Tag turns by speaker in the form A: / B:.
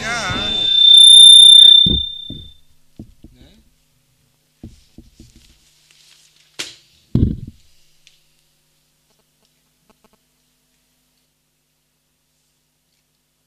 A: Yeah.